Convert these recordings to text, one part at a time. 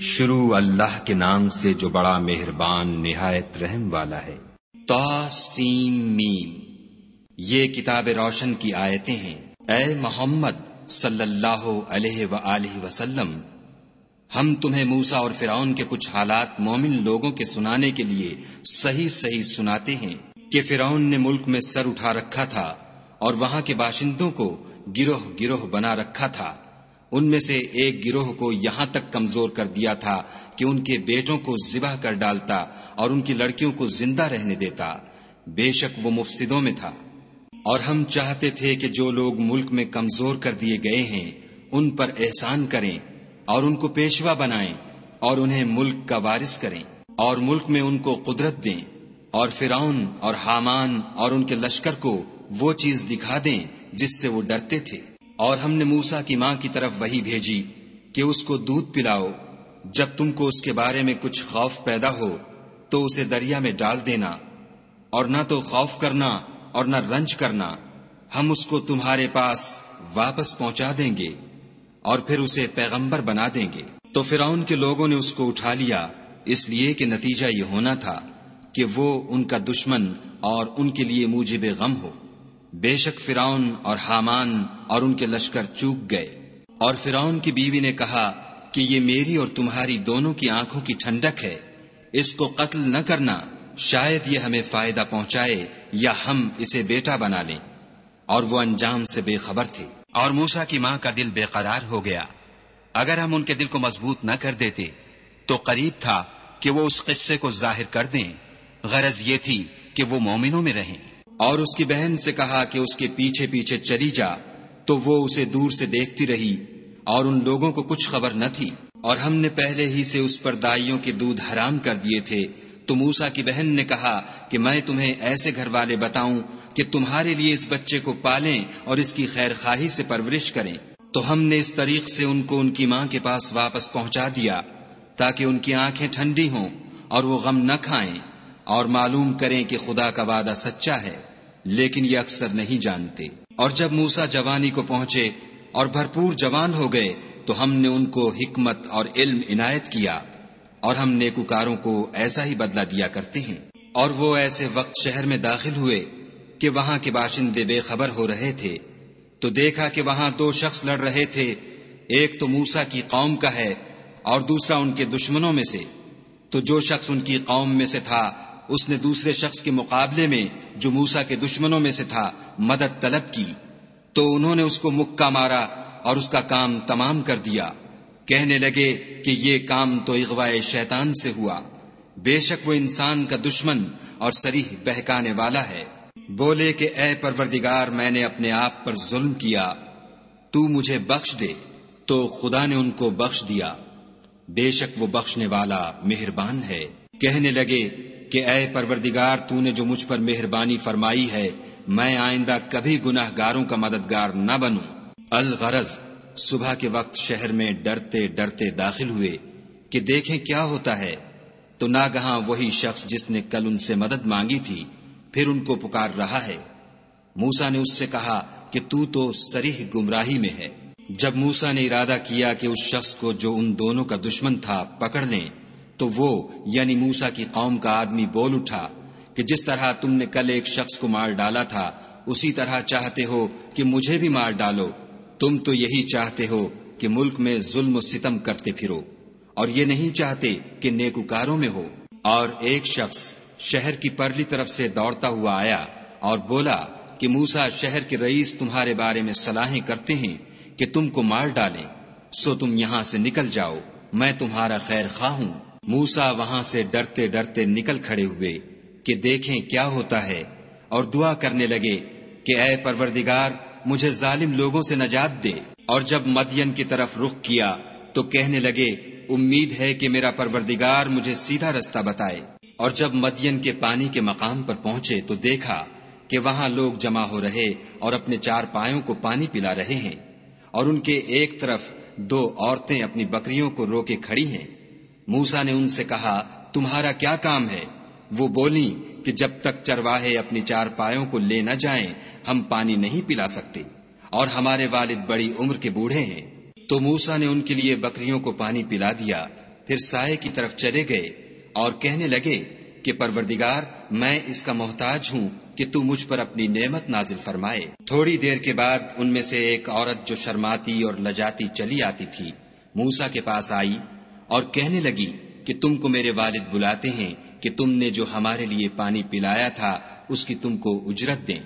شروع اللہ کے نام سے جو بڑا مہربان، نہایت رحم والا ہے۔ سیم میم۔ یہ کتاب روشن کی آیتیں ہیں۔ اے محمد صلی اللہ علیہ و وسلم، ہم تمہیں موسا اور فرعون کے کچھ حالات مومن لوگوں کے سنانے کے لیے صحیح صحیح سناتے ہیں کہ فرعون نے ملک میں سر اٹھا رکھا تھا اور وہاں کے باشندوں کو گروہ گروہ بنا رکھا تھا۔ ان میں سے ایک گروہ کو یہاں تک کمزور کر دیا تھا کہ ان کے بیٹوں کو ذبح کر ڈالتا اور ان کی لڑکیوں کو زندہ رہنے دیتا۔ بے شک وہ مفسدوں میں تھا۔ اور ہم چاہتے تھے کہ جو لوگ ملک میں کمزور کر دیے گئے ہیں، ان پر احسان کریں اور ان کو پیشوا بنائیں اور انہیں ملک کا وارث کریں اور ملک میں ان کو قدرت دیں اور فرعون اور حامان اور ان کے لشکر کو وہ چیز دکھا دیں جس سے وہ ڈرتے تھے۔ اور ہم نے موسا کی ماں کی طرف وہی بھیجی کہ اس کو دودھ پلاؤ۔ جب تم کو اس کے بارے میں کچھ خوف پیدا ہو، تو اسے دریا میں ڈال دینا۔ اور نہ تو خوف کرنا اور نہ رنج کرنا، ہم اس کو تمہارے پاس واپس پہنچا دیں گے اور پھر اسے پیغمبر بنا دیں گے۔ تو فرعون کے لوگوں نے اس کو اٹھا لیا، اس لیے کہ نتیجہ یہ ہونا تھا کہ وہ ان کا دشمن اور ان کے لیے موجب غم ہو۔ بے شک فرعون اور حامان اور ان کے لشکر چوک گئے۔ اور فرعون کی بیوی نے کہا کہ یہ میری اور تمہاری دونوں کی آنکھوں کی ٹھنڈک ہے۔ اس کو قتل نہ کرنا، شاید یہ ہمیں فائدہ پہنچائے یا ہم اسے بیٹا بنا لیں۔ اور وہ انجام سے بے خبر تھے۔ اور موسا کی ماں کا دل بے قرار ہو گیا۔ اگر ہم ان کے دل کو مضبوط نہ کر دیتے، تو قریب تھا کہ وہ اس قصے کو ظاہر کر دیں۔ غرض یہ تھی کہ وہ مومنوں میں رہیں۔ اور اس کی بہن سے کہا کہ اس کے پیچھے پیچھے چلی جا، تو وہ اسے دور سے دیکھتی رہی اور ان لوگوں کو کچھ خبر نہ تھی۔ اور ہم نے پہلے ہی سے اس پر دائیوں کے دودھ حرام کر دیے تھے۔ تو موسا کی بہن نے کہا کہ میں تمہیں ایسے گھر والے بتاؤں کہ تمہارے لیے اس بچے کو پالیں اور اس کی خیر خواہی سے پرورش کریں۔ تو ہم نے اس طریق سے ان کو ان کی ماں کے پاس واپس پہنچا دیا تاکہ ان کی آنکھیں ٹھنڈی ہوں اور وہ غم نہ کھائیں اور معلوم کریں کہ خدا کا وعدہ سچا ہے۔ لیکن یہ اکثر نہیں جانتے۔ اور جب موسا جوانی کو پہنچے اور بھرپور جوان ہو گئے، تو ہم نے ان کو حکمت اور علم عنایت کیا اور ہم نیکوکاروں کو ایسا ہی بدلہ دیا کرتے ہیں۔ اور وہ ایسے وقت شہر میں داخل ہوئے کہ وہاں کے باشندے بے خبر ہو رہے تھے۔ تو دیکھا کہ وہاں دو شخص لڑ رہے تھے، ایک تو موسا کی قوم کا ہے اور دوسرا ان کے دشمنوں میں سے۔ تو جو شخص ان کی قوم میں سے تھا اس نے دوسرے شخص کے مقابلے میں جو موسا کے دشمنوں میں سے تھا مدد طلب کی۔ تو انہوں نے اس کو مکہ مارا اور اس کا کام تمام کر دیا۔ کہنے لگے کہ یہ کام تو اغوائے شیطان سے ہوا۔ بے شک وہ انسان کا دشمن اور سریح بہکانے والا ہے۔ بولے کہ اے پروردگار، میں نے اپنے آپ پر ظلم کیا۔ تو مجھے بخش دے۔ تو خدا نے ان کو بخش دیا۔ بے شک وہ بخشنے والا مہربان ہے۔ کہنے لگے کہ اے پروردگار تو نے جو مجھ پر مہربانی فرمائی ہے، میں آئندہ کبھی گناہ گاروں کا مددگار نہ بنوں۔ الغرض، صبح کے وقت شہر میں ڈرتے ڈرتے داخل ہوئے کہ دیکھیں کیا ہوتا ہے۔ تو ناگہاں وہی شخص جس نے کل ان سے مدد مانگی تھی، پھر ان کو پکار رہا ہے۔ موسا نے اس سے کہا کہ تو تو سریح گمراہی میں ہے۔ جب موسا نے ارادہ کیا کہ اس شخص کو جو ان دونوں کا دشمن تھا، پکڑ لیں تو وہ یعنی موسا کی قوم کا آدمی بول اٹھا کہ جس طرح تم نے کل ایک شخص کو مار ڈالا تھا، اسی طرح چاہتے ہو کہ مجھے بھی مار ڈالو۔ تم تو یہی چاہتے ہو کہ ملک میں ظلم و ستم کرتے پھرو، اور یہ نہیں چاہتے کہ نیکوکاروں میں ہو۔ اور ایک شخص شہر کی پرلی طرف سے دوڑتا ہوا آیا اور بولا کہ موسا شہر کے رئیس تمہارے بارے میں صلاحیں کرتے ہیں کہ تم کو مار ڈالیں، سو تم یہاں سے نکل جاؤ، میں تمہارا خیر خواہ ہوں۔ موسا وہاں سے ڈرتے ڈرتے نکل کھڑے ہوئے کہ دیکھیں کیا ہوتا ہے اور دعا کرنے لگے کہ اے پروردگار، مجھے ظالم لوگوں سے نجات دے۔ اور جب مدین کی طرف رخ کیا تو کہنے لگے، امید ہے کہ میرا پروردگار مجھے سیدھا رستہ بتائے۔ اور جب مدین کے پانی کے مقام پر پہنچے تو دیکھا کہ وہاں لوگ جمع ہو رہے اور اپنے چار پایوں کو پانی پلا رہے ہیں۔ اور ان کے ایک طرف دو عورتیں اپنی بکریوں کو رو کے کھڑی ہیں۔ موسا نے ان سے کہا، تمہارا کیا کام ہے؟ وہ بولی کہ جب تک چرواہے اپنی چار پایوں کو لے نہ جائیں، ہم پانی نہیں پلا سکتے اور ہمارے والد بڑی عمر کے بوڑھے ہیں۔ تو موسا نے ان کے لیے بکریوں کو پانی پلا دیا، پھر سائے کی طرف چلے گئے اور کہنے لگے کہ، پروردگار، میں اس کا محتاج ہوں کہ تو مجھ پر اپنی نعمت نازل فرمائے۔ تھوڑی دیر کے بعد ان میں سے ایک عورت جو شرماتی اور لجاتی چلی آتی تھی موسا کے پاس آئی اور کہنے لگی کہ تم کو میرے والد بلاتے ہیں کہ تم نے جو ہمارے لیے پانی پلایا تھا، اس کی تم کو اجرت دیں۔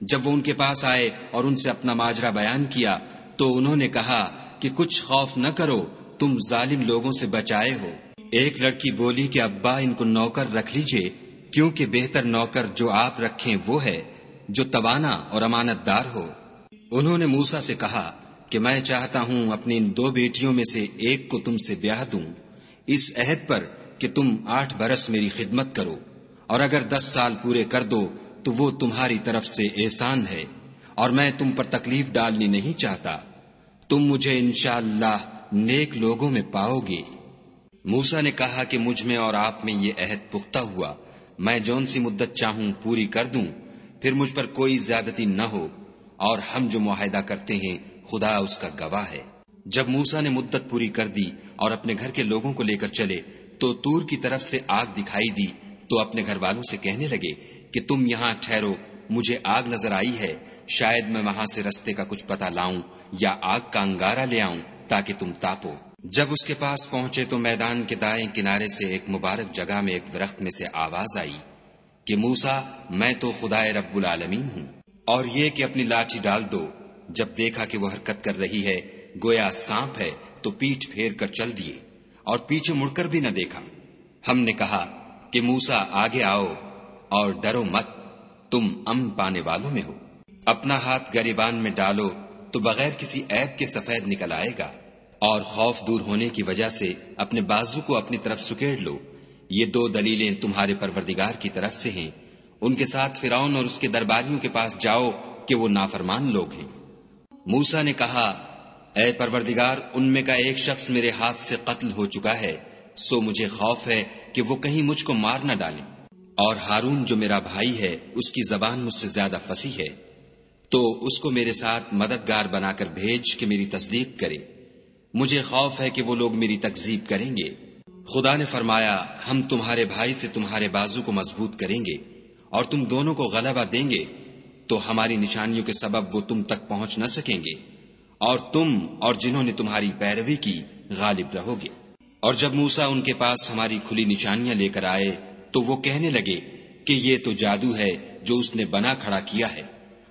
جب وہ ان کے پاس آئے اور ان سے اپنا ماجرا بیان کیا، تو انہوں نے کہا کہ کچھ خوف نہ کرو، تم ظالم لوگوں سے بچائے ہو۔ ایک لڑکی بولی کہ ابا، ان کو نوکر رکھ لیجیے، کیونکہ بہتر نوکر جو آپ رکھیں وہ ہے، جو توانا اور امانت دار ہو۔ انہوں نے موسا سے کہا کہ میں چاہتا ہوں اپنی ان دو بیٹیوں میں سے ایک کو تم سے بیاہ دوں۔ اس عہد پر کہ تم آٹھ برس میری خدمت کرو۔ اور اگر دس سال پورے کر دو، تو وہ تمہاری طرف سے احسان ہے۔ اور میں تم پر تکلیف ڈالنی نہیں چاہتا۔ تم مجھے انشاءاللہ اللہ نیک لوگوں میں پاؤ گے۔ موسا نے کہا کہ مجھ میں اور آپ میں یہ عہد پختہ ہوا۔ میں جون سی مدت چاہوں پوری کر دوں۔ پھر مجھ پر کوئی زیادتی نہ ہو۔ اور ہم جو معاہدہ کرتے ہیں خدا اس کا گواہ ہے۔ جب موسا نے مدت پوری کر دی اور اپنے گھر کے لوگوں کو لے کر چلے، تو تور کی طرف سے آگ دکھائی دی۔ تو اپنے گھر والوں سے کہنے لگے کہ تم یہاں ٹھہرو، مجھے آگ نظر آئی ہے۔ شاید میں وہاں سے رستے کا کچھ پتا لاؤں یا آگ کا انگارہ لے آؤں تاکہ تم تاپو۔ جب اس کے پاس پہنچے تو میدان کے دائیں کنارے سے ایک مبارک جگہ میں ایک درخت میں سے آواز آئی کہ موسا میں تو خدا رب العالمین ہوں اور یہ کہ اپنی لاٹھی ڈال دو۔ جب دیکھا کہ وہ حرکت کر رہی ہے، گویا سانپ ہے، تو پیٹ پھیر کر چل دیے اور پیچھے مڑ کر بھی نہ دیکھا۔ ہم نے کہا کہ موسا آگے آؤ اور ڈرو مت، تم امن پانے والوں میں ہو۔ اپنا ہاتھ گریبان میں ڈالو تو بغیر کسی ایپ کے سفید نکل آئے گا۔ اور خوف دور ہونے کی وجہ سے اپنے بازو کو اپنی طرف سکیڑ لو۔ یہ دو دلیلیں تمہارے پروردگار کی طرف سے ہیں۔ ان کے ساتھ فراؤن اور اس کے درباریوں کے پاس جاؤ کہ وہ نافرمان لوگ ہیں۔ موسا نے کہا، اے پروردگار، ان میں کا ایک شخص میرے ہاتھ سے قتل ہو چکا ہے، سو مجھے خوف ہے کہ وہ کہیں مجھ کو مار نہ ڈالے۔ اور ہارون جو میرا بھائی ہے، اس کی زبان مجھ سے زیادہ فسی ہے۔ تو اس کو میرے ساتھ مددگار بنا کر بھیج کہ میری تصدیق کرے۔ مجھے خوف ہے کہ وہ لوگ میری تکزیب کریں گے۔ خدا نے فرمایا، ہم تمہارے بھائی سے تمہارے بازو کو مضبوط کریں گے، اور تم دونوں کو غلبہ دیں گے۔ تو ہماری نشانیوں کے سبب وہ تم تک پہنچ نہ سکیں گے۔ اور تم اور جنہوں نے تمہاری پیروی کی غالب رہو گے۔ اور جب موسا ان کے پاس ہماری کھلی نشانیاں لے کر آئے، تو وہ کہنے لگے کہ یہ تو جادو ہے جو اس نے بنا کھڑا کیا ہے۔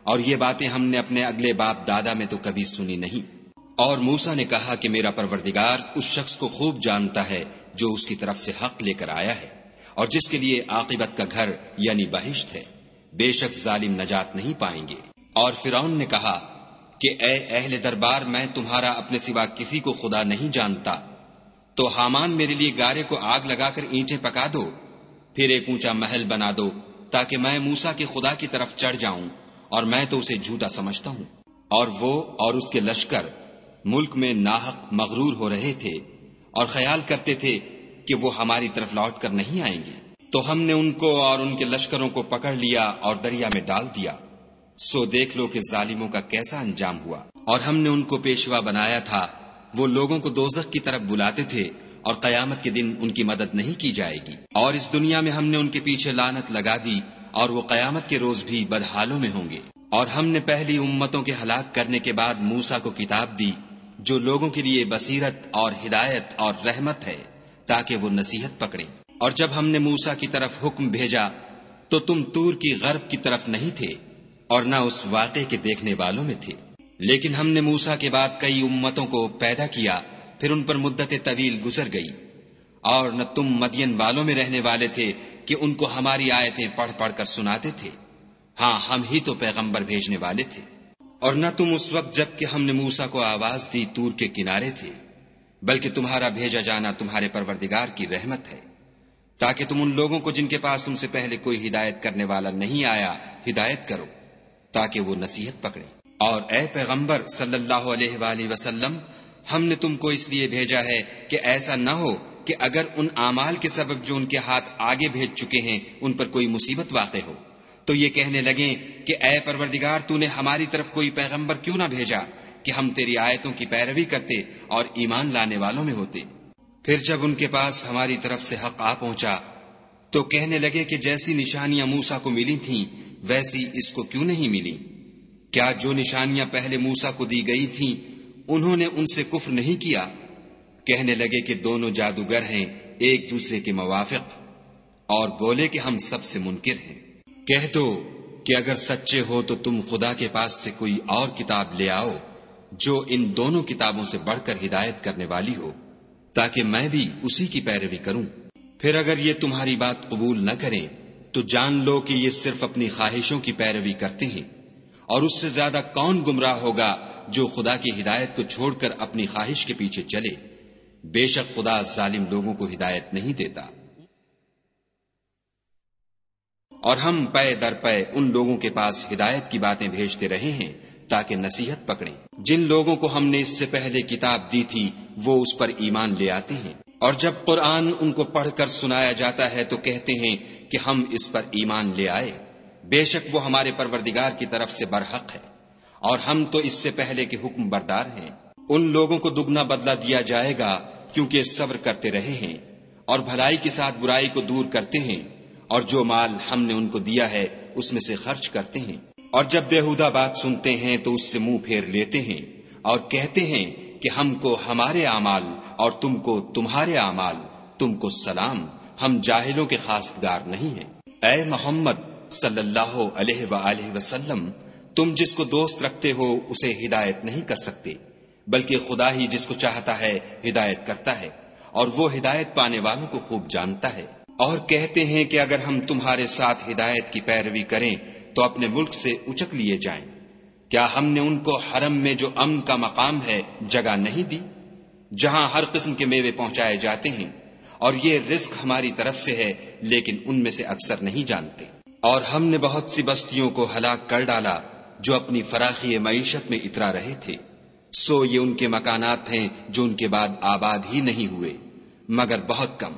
اور یہ باتیں ہم نے اپنے اگلے باپ دادا میں تو کبھی سنی نہیں۔ اور موسا نے کہا کہ میرا پروردگار اس شخص کو خوب جانتا ہے جو اس کی طرف سے حق لے کر آیا ہے اور جس کے لیے عاقبت کا گھر یعنی بہشت ہے۔ بے شک ظالم نجات نہیں پائیں گے۔ اور فرعون نے کہا کہ اے اہل دربار، میں تمہارا اپنے سوا کسی کو خدا نہیں جانتا۔ تو حامان میرے لیے گارے کو آگ لگا کر اینٹیں پکا دو، پھر ایک اونچا محل بنا دو، تاکہ میں موسا کے خدا کی طرف چڑھ جاؤں اور میں تو اسے جھوٹا سمجھتا ہوں۔ اور وہ اور اس کے لشکر ملک میں ناحق مغرور ہو رہے تھے اور خیال کرتے تھے کہ وہ ہماری طرف لوٹ کر نہیں آئیں گے۔ تو ہم نے ان کو اور ان کے لشکروں کو پکڑ لیا اور دریا میں ڈال دیا۔ سو دیکھ لو کہ ظالموں کا کیسا انجام ہوا۔ اور ہم نے ان کو پیشوا بنایا تھا۔ وہ لوگوں کو دوزخ کی طرف بلاتے تھے اور قیامت کے دن ان کی مدد نہیں کی جائے گی۔ اور اس دنیا میں ہم نے ان کے پیچھے لانت لگا دی اور وہ قیامت کے روز بھی بدحالوں میں ہوں گے۔ اور ہم نے پہلی امتوں کے ہلاک کرنے کے بعد موسا کو کتاب دی، جو لوگوں کے لیے بصیرت اور ہدایت اور رحمت ہے، تاکہ وہ نصیحت پکڑے اور جب ہم نے موسا کی طرف حکم بھیجا تو تم تور کی غرب کی طرف نہیں تھے اور نہ اس واقعے کے دیکھنے والوں میں تھے۔ لیکن ہم نے موسا کے بعد کئی امتوں کو پیدا کیا، پھر ان پر مدت طویل گزر گئی۔ اور نہ تم مدین والوں میں رہنے والے تھے کہ ان کو ہماری آیتیں پڑھ پڑھ کر سناتے تھے۔ ہاں ہم ہی تو پیغمبر بھیجنے والے تھے۔ اور نہ تم اس وقت جبکہ ہم نے موسا کو آواز دی تور کے کنارے تھے، بلکہ تمہارا بھیجا جانا تمہارے پروردگار کی رحمت ہے۔ تاکہ تم ان لوگوں کو جن کے پاس تم سے پہلے کوئی ہدایت کرنے والا نہیں آیا، ہدایت کرو، تاکہ وہ نصیحت پکڑے اور اے پیغمبر صلی اللہ علیہ وآلہ وسلم، ہم نے تم کو اس لیے بھیجا ہے کہ ایسا نہ ہو کہ اگر ان اعمال کے سبب جو ان کے ہاتھ آگے بھیج چکے ہیں ان پر کوئی مصیبت واقع ہو۔ تو یہ کہنے لگیں کہ اے پروردگار، تو نے ہماری طرف کوئی پیغمبر کیوں نہ بھیجا کہ ہم تیری آیتوں کی پیروی کرتے اور ایمان لانے والوں میں ہوتے؟ پھر جب ان کے پاس ہماری طرف سے حق آ پہنچا، تو کہنے لگے کہ جیسی نشانیاں موسا کو ملی تھیں، ویسی اس کو کیوں نہیں ملی؟ کیا جو نشانیاں پہلے موسا کو دی گئی تھیں، انہوں نے ان سے کفر نہیں کیا؟ کہنے لگے کہ دونوں جادوگر ہیں، ایک دوسرے کے موافق، اور بولے کہ ہم سب سے منکر ہیں۔ کہہ دو کہ اگر سچے ہو تو تم خدا کے پاس سے کوئی اور کتاب لے آؤ، جو ان دونوں کتابوں سے بڑھ کر ہدایت کرنے والی ہو۔ تاکہ میں بھی اسی کی پیروی کروں۔ پھر اگر یہ تمہاری بات قبول نہ کریں، تو جان لو کہ یہ صرف اپنی خواہشوں کی پیروی کرتے ہیں۔ اور اس سے زیادہ کون گمراہ ہوگا جو خدا کی ہدایت کو چھوڑ کر اپنی خواہش کے پیچھے چلے؟ بے شک خدا ظالم لوگوں کو ہدایت نہیں دیتا۔ اور ہم پے در پے ان لوگوں کے پاس ہدایت کی باتیں بھیجتے رہے ہیں تاکہ نصیحت پکڑیں۔ جن لوگوں کو ہم نے اس سے پہلے کتاب دی تھی، وہ اس پر ایمان لے آتے ہیں۔ اور جب قرآن ان کو پڑھ کر سنایا جاتا ہے تو کہتے ہیں کہ ہم اس پر ایمان لے آئے۔ بے شک وہ ہمارے پروردگار کی طرف سے برحق ہے۔ اور ہم تو اس سے پہلے کے حکم بردار ہیں۔ ان لوگوں کو دگنا بدلہ دیا جائے گا کیونکہ صبر کرتے رہے ہیں۔ اور بھلائی کے ساتھ برائی کو دور کرتے ہیں۔ اور جو مال ہم نے ان کو دیا ہے، اس میں سے خرچ کرتے ہیں۔ اور جب بےحدہ بات سنتے ہیں تو اس سے منہ پھیر لیتے ہیں اور کہتے ہیں کہ ہم کو ہمارے اعمال اور تم کو تمہارے اعمال، تم کو سلام، ہم جاہلوں کے خاصگار نہیں ہیں۔ اے محمد صلی اللہ علیہ وآلہ وسلم، تم جس کو دوست رکھتے ہو اسے ہدایت نہیں کر سکتے، بلکہ خدا ہی جس کو چاہتا ہے ہدایت کرتا ہے اور وہ ہدایت پانے والوں کو خوب جانتا ہے۔ اور کہتے ہیں کہ اگر ہم تمہارے ساتھ ہدایت کی پیروی کریں تو اپنے ملک سے اچک لیے جائیں۔ کیا ہم نے ان کو حرم میں جو امن کا مقام ہے جگہ نہیں دی؟ جہاں ہر قسم کے میوے پہنچائے جاتے ہیں۔ اور یہ رزق ہماری طرف سے ہے، لیکن ان میں سے اکثر نہیں جانتے۔ اور ہم نے بہت سی بستیوں کو ہلاک کر ڈالا، جو اپنی فراخی معیشت میں اترا رہے تھے۔ سو یہ ان کے مکانات ہیں جو ان کے بعد آباد ہی نہیں ہوئے، مگر بہت کم۔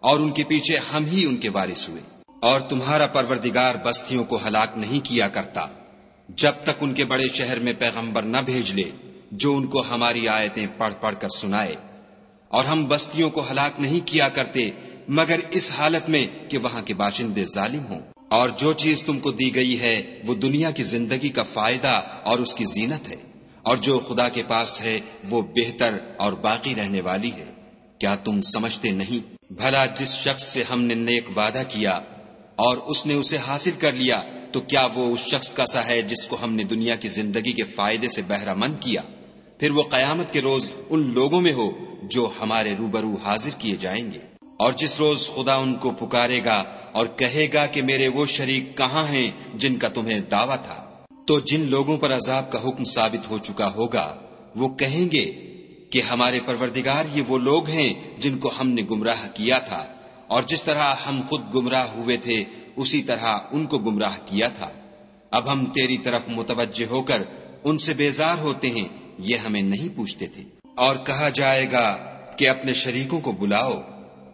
اور ان کے پیچھے ہم ہی ان کے وارث ہوئے۔ اور تمہارا پروردگار بستیوں کو ہلاک نہیں کیا کرتا۔ جب تک ان کے بڑے شہر میں پیغمبر نہ بھیج لے، جو ان کو ہماری آیتیں پڑھ پڑھ کر سنائے۔ اور ہم بستیوں کو ہلاک نہیں کیا کرتے، مگر اس حالت میں کہ وہاں کے باشندے ظالم ہوں۔ اور جو چیز تم کو دی گئی ہے، وہ دنیا کی زندگی کا فائدہ اور اس کی زینت ہے۔ اور جو خدا کے پاس ہے، وہ بہتر اور باقی رہنے والی ہے۔ کیا تم سمجھتے نہیں؟ بھلا جس شخص سے ہم نے نیک وعدہ کیا اور اس نے اسے حاصل کر لیا، تو کیا وہ اس شخص کا سا ہے جس کو ہم نے دنیا کی زندگی کے فائدے سے بہرہ مند کیا؟ پھر وہ قیامت کے روز ان لوگوں میں ہو جو ہمارے روبرو حاضر کیے جائیں گے۔ اور جس روز خدا ان کو پکارے گا اور کہے گا کہ میرے وہ شریک کہاں ہیں جن کا تمہیں دعویٰ تھا، تو جن لوگوں پر عذاب کا حکم ثابت ہو چکا ہوگا، وہ کہیں گے کہ ہمارے پروردگار یہ وہ لوگ ہیں جن کو ہم نے گمراہ کیا تھا۔ اور جس طرح ہم خود گمراہ ہوئے تھے، اسی طرح ان کو گمراہ کیا تھا۔ اب ہم تیری طرف متوجہ ہو کر ان سے بیزار ہوتے ہیں، یہ ہمیں نہیں پوچھتے تھے۔ اور کہا جائے گا کہ اپنے شریکوں کو بلاؤ،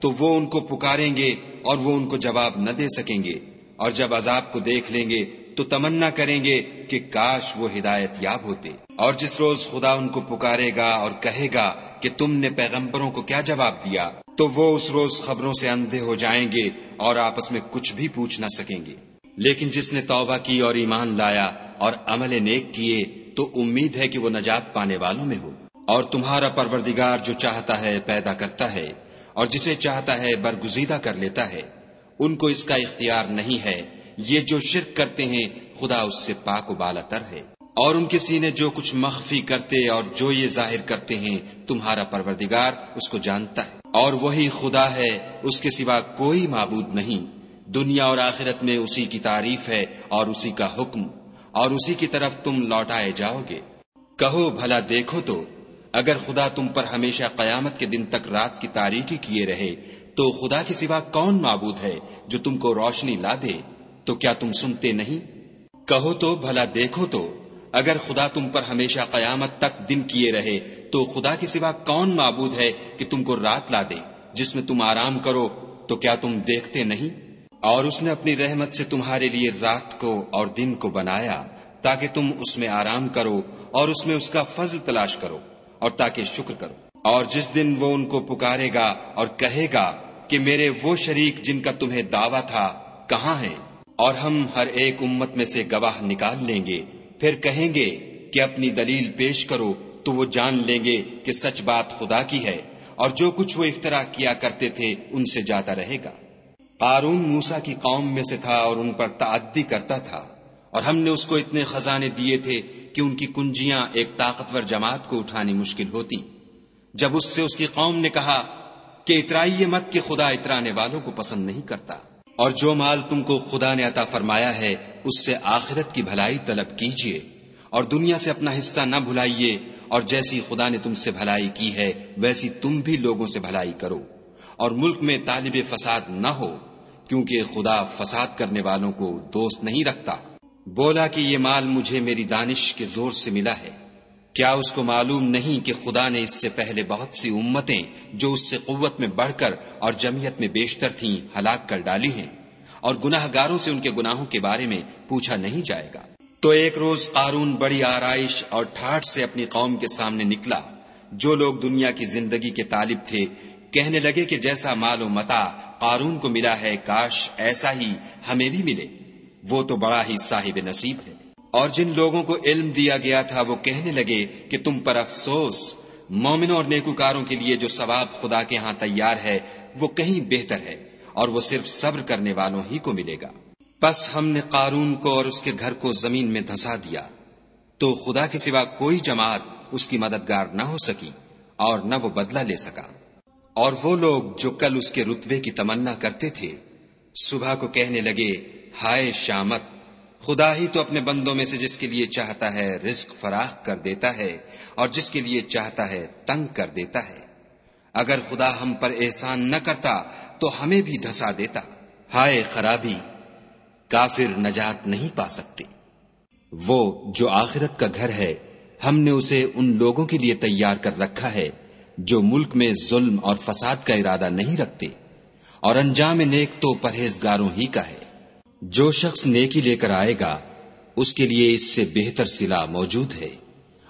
تو وہ ان کو پکاریں گے اور وہ ان کو جواب نہ دے سکیں گے۔ اور جب عذاب کو دیکھ لیں گے تو تمنا کریں گے کہ کاش وہ ہدایت یاب ہوتے۔ اور جس روز خدا ان کو پکارے گا اور کہے گا کہ تم نے پیغمبروں کو کیا جواب دیا، تو وہ اس روز خبروں سے اندھے ہو جائیں گے اور آپس میں کچھ بھی پوچھ نہ سکیں گے۔ لیکن جس نے توبہ کی اور ایمان لایا اور عمل نیک کیے، تو امید ہے کہ وہ نجات پانے والوں میں ہو۔ اور تمہارا پروردگار جو چاہتا ہے پیدا کرتا ہے، اور جسے چاہتا ہے برگزیدہ کر لیتا ہے، ان کو اس کا اختیار نہیں ہے۔ یہ جو شرک کرتے ہیں، خدا اس سے پاک و بالا تر ہے۔ اور ان کے سینے جو کچھ مخفی کرتے اور جو یہ ظاہر کرتے ہیں، تمہارا پروردگار اس کو جانتا ہے۔ اور وہی خدا ہے، اس کے سوا کوئی معبود نہیں۔ دنیا اور آخرت میں اسی کی تعریف ہے اور اسی کا حکم۔ اور اسی کی طرف تم لوٹائے جاؤ گے۔ کہو، بھلا دیکھو تو، اگر خدا تم پر ہمیشہ قیامت کے دن تک رات کی تاریخی کیے رہے، تو خدا کے سوا کون معبود ہے جو تم کو روشنی لا دے؟ تو کیا تم سنتے نہیں؟ کہو تو، بھلا دیکھو تو۔ اگر خدا تم پر ہمیشہ قیامت تک دن کیے رہے، تو خدا کے سوا کون معبود ہے کہ تم کو رات لا دے، جس میں تم آرام کرو؟ تو کیا تم دیکھتے نہیں؟ اور اس نے اپنی رحمت سے تمہارے لیے رات کو اور دن کو بنایا، تاکہ تم اس میں آرام کرو اور اس میں اس کا فضل تلاش کرو اور تاکہ شکر کرو۔ اور جس دن وہ ان کو پکارے گا اور کہے گا کہ میرے وہ شریک جن کا تمہیں دعویٰ تھا، کہاں ہیں؟ اور ہم ہر ایک امت میں سے گواہ نکال لیں گے۔ پھر کہیں گے کہ اپنی دلیل پیش کرو، تو وہ جان لیں گے کہ سچ بات خدا کی ہے۔ اور جو کچھ وہ افطرا کیا کرتے تھے، ان سے جاتا رہے گا۔ قارون موسا کی قوم میں سے تھا اور ان پر تعدی کرتا تھا۔ اور ہم نے اس کو اتنے خزانے دیے تھے کہ ان کی کنجیاں ایک طاقتور جماعت کو اٹھانی مشکل ہوتی۔ جب اس سے اس کی قوم نے کہا کہ اترائیے مت کہ خدا اترانے والوں کو پسند نہیں کرتا۔ اور جو مال تم کو خدا نے عطا فرمایا ہے، اس سے آخرت کی بھلائی طلب کیجیے اور دنیا سے اپنا حصہ نہ بھلائیے، اور جیسی خدا نے تم سے بھلائی کی ہے، ویسی تم بھی لوگوں سے بھلائی کرو۔ اور ملک میں طالب فساد نہ ہو، کیونکہ خدا فساد کرنے والوں کو دوست نہیں رکھتا۔ بولا کہ یہ مال مجھے میری دانش کے زور سے ملا ہے۔ کیا اس کو معلوم نہیں کہ خدا نے اس سے پہلے بہت سی امتیں جو اس سے قوت میں بڑھ کر اور جمعیت میں بیشتر تھیں، ہلاک کر ڈالی ہیں۔ اور گناہ گاروں سے ان کے گناہوں کے بارے میں پوچھا نہیں جائے گا۔ تو ایک روز قارون بڑی آرائش اور ٹھاٹ سے اپنی قوم کے سامنے نکلا۔ جو لوگ دنیا کی زندگی کے طالب تھے، کہنے لگے کہ جیسا مال و متا قارون کو ملا ہے، کاش ایسا ہی ہمیں بھی ملے۔ وہ تو بڑا ہی صاحب نصیب ہے۔ اور جن لوگوں کو علم دیا گیا تھا وہ کہنے لگے کہ تم پر افسوس، مومنوں اور نیکوکاروں کے لیے جو ثواب خدا کے ہاں تیار ہے، وہ کہیں بہتر ہے، اور وہ صرف صبر کرنے والوں ہی کو ملے گا۔ بس ہم نے قارون کو اور اس کے گھر کو زمین میں دھسا دیا، تو خدا کے سوا کوئی جماعت اس کی مددگار نہ ہو سکی اور نہ وہ بدلہ لے سکا۔ اور وہ لوگ جو کل اس کے رتبے کی تمنا کرتے تھے، صبح کو کہنے لگے، ہائے شامت خدا ہی تو اپنے بندوں میں سے جس کے لیے چاہتا ہے رزق فراخ کر دیتا ہے اور جس کے لیے چاہتا ہے تنگ کر دیتا ہے۔ اگر خدا ہم پر احسان نہ کرتا تو ہمیں بھی دھسا دیتا۔ ہائے خرابی، کافر نجات نہیں پا سکتے۔ وہ جو آخرت کا گھر ہے، ہم نے اسے ان لوگوں کے لیے تیار کر رکھا ہے جو ملک میں ظلم اور فساد کا ارادہ نہیں رکھتے۔ اور انجام نیک تو پرہیزگاروں ہی کا ہے۔ جو شخص نیکی لے کر آئے گا، اس کے لیے اس سے بہتر سلا موجود ہے۔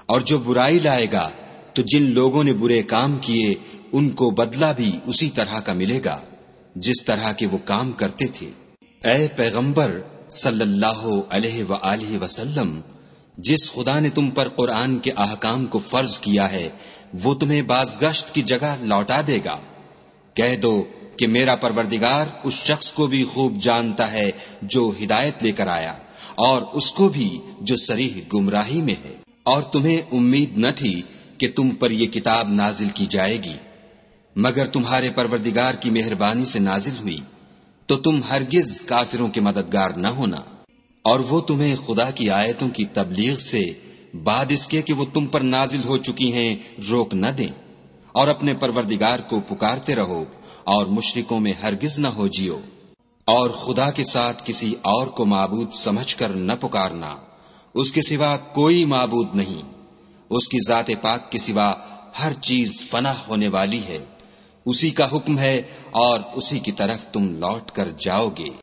اور جو برائی لائے گا، تو جن لوگوں نے برے کام کیے، ان کو بدلہ بھی اسی طرح کا ملے گا، جس طرح کے وہ کام کرتے تھے۔ اے پیغمبر صلی اللہ علیہ و وسلم، جس خدا نے تم پر قرآن کے احکام کو فرض کیا ہے، وہ تمہیں باز گشت کی جگہ لوٹا دے گا۔ کہہ دو کہ میرا پروردگار اس شخص کو بھی خوب جانتا ہے جو ہدایت لے کر آیا اور اس کو بھی جو سریح گمراہی میں ہے۔ اور تمہیں امید نہ تھی کہ تم پر یہ کتاب نازل کی جائے گی۔ مگر تمہارے پروردگار کی مہربانی سے نازل ہوئی۔ تو تم ہرگز کافروں کے مددگار نہ ہونا۔ اور وہ تمہیں خدا کی آیتوں کی تبلیغ سے بعد اس کے کہ وہ تم پر نازل ہو چکی ہیں، روک نہ دیں۔ اور اپنے پروردگار کو پکارتے رہو۔ اور مشرکوں میں ہرگز نہ ہو جیو۔ اور خدا کے ساتھ کسی اور کو معبود سمجھ کر نہ پکارنا، اس کے سوا کوئی معبود نہیں۔ اس کی ذات پاک کے سوا ہر چیز فنا ہونے والی ہے۔ اسی کا حکم ہے اور اسی کی طرف تم لوٹ کر جاؤ گے۔